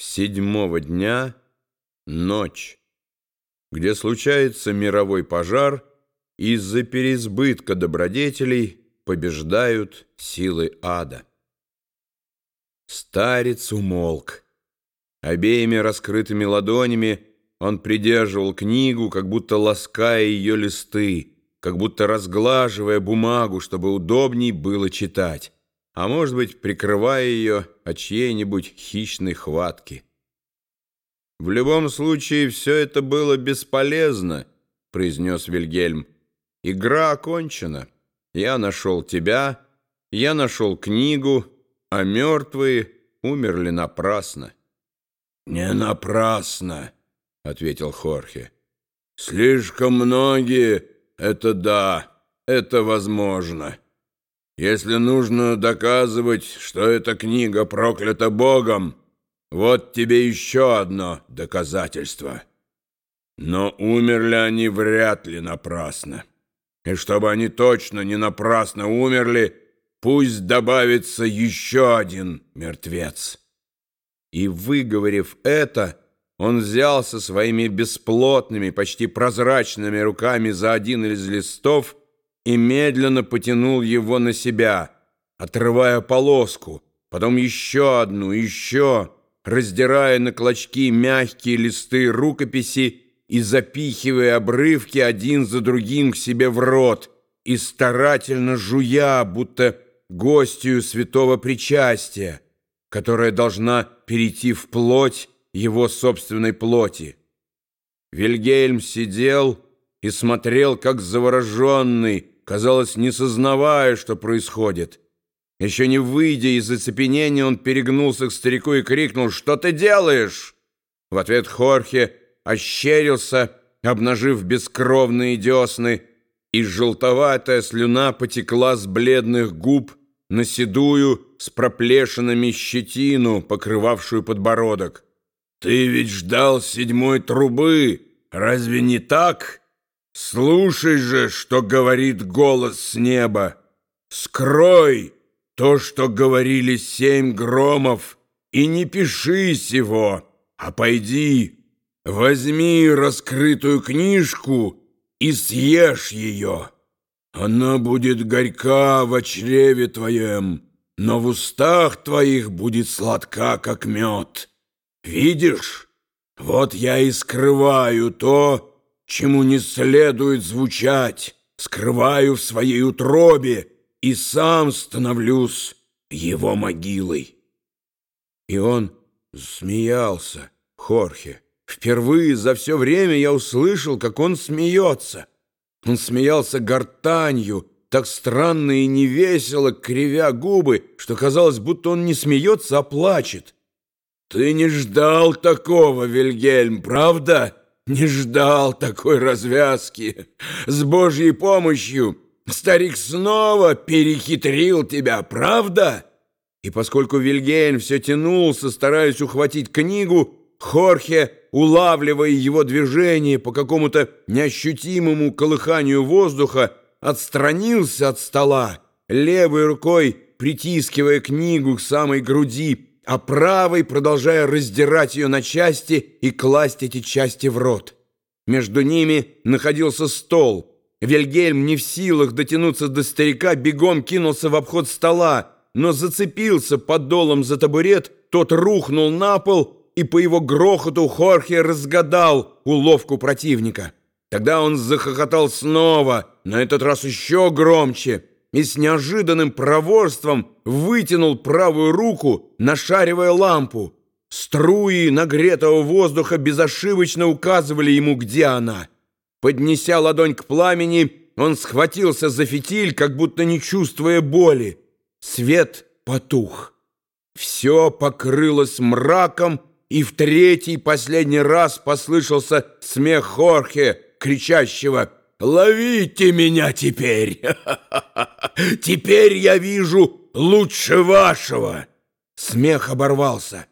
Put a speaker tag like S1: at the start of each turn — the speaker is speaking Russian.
S1: седьмого дня ночь, где случается мировой пожар, из-за переизбытка добродетелей побеждают силы ада. Старец умолк. Обеими раскрытыми ладонями он придерживал книгу, как будто лаская ее листы, как будто разглаживая бумагу, чтобы удобней было читать а может быть, прикрывая ее от чьей-нибудь хищной хватки. «В любом случае, все это было бесполезно», — произнес Вильгельм. «Игра окончена. Я нашел тебя, я нашел книгу, а мертвые умерли напрасно».
S2: «Не напрасно», — ответил Хорхе. «Слишком многие — это да, это возможно». Если нужно доказывать, что эта книга проклята Богом, вот тебе еще одно доказательство. Но умерли они вряд ли напрасно. И чтобы они точно не напрасно умерли, пусть добавится еще один мертвец.
S1: И, выговорив это, он взялся своими бесплотными, почти прозрачными руками за один из листов и медленно потянул его на себя, отрывая полоску, потом еще одну, еще, раздирая на клочки мягкие листы рукописи и запихивая обрывки один за другим к себе в рот и старательно жуя, будто гостью святого причастия, которая должна перейти в плоть его собственной плоти. Вильгельм сидел и смотрел, как завороженный, казалось, не сознавая, что происходит. Еще не выйдя из оцепенения, он перегнулся к старику и крикнул «Что ты делаешь?» В ответ Хорхе ощерился, обнажив бескровные десны, и желтоватая слюна потекла с бледных губ на седую с проплешинами щетину, покрывавшую подбородок. «Ты ведь ждал седьмой трубы, разве не так?» Слушай же, что говорит голос с неба. Скрой то, что говорили семь громов, и не пиши сего, а пойди, возьми раскрытую книжку и съешь ее. Она будет горька в чреве твоем, но в устах твоих будет сладка, как мед. Видишь, вот я и скрываю то, чему не следует звучать, скрываю в своей утробе и сам становлюсь его могилой. И он смеялся, Хорхе. Впервые за все время я услышал, как он смеется. Он смеялся гортанью, так странно и невесело, кривя губы, что казалось, будто он не смеется, а плачет.
S2: «Ты не ждал такого, Вильгельм, правда?» Не ждал такой развязки. С Божьей помощью старик снова перехитрил тебя, правда?
S1: И поскольку Вильгельм все тянулся, стараясь ухватить книгу, Хорхе, улавливая его движение по какому-то неощутимому колыханию воздуха, отстранился от стола, левой рукой притискивая книгу к самой груди, а правой продолжая раздирать ее на части и класть эти части в рот. Между ними находился стол. Вильгельм, не в силах дотянуться до старика, бегом кинулся в обход стола, но зацепился подолом за табурет, тот рухнул на пол, и по его грохоту Хорхе разгадал уловку противника. Тогда он захохотал снова, на этот раз еще громче — и с неожиданным проворством вытянул правую руку, нашаривая лампу. Струи нагретого воздуха безошибочно указывали ему, где она. Поднеся ладонь к пламени, он схватился за фитиль, как будто не чувствуя боли. Свет потух. Все покрылось мраком, и в третий последний раз послышался смех Хорхе, кричащего «Ловите меня теперь! Теперь я вижу лучше вашего!» Смех оборвался.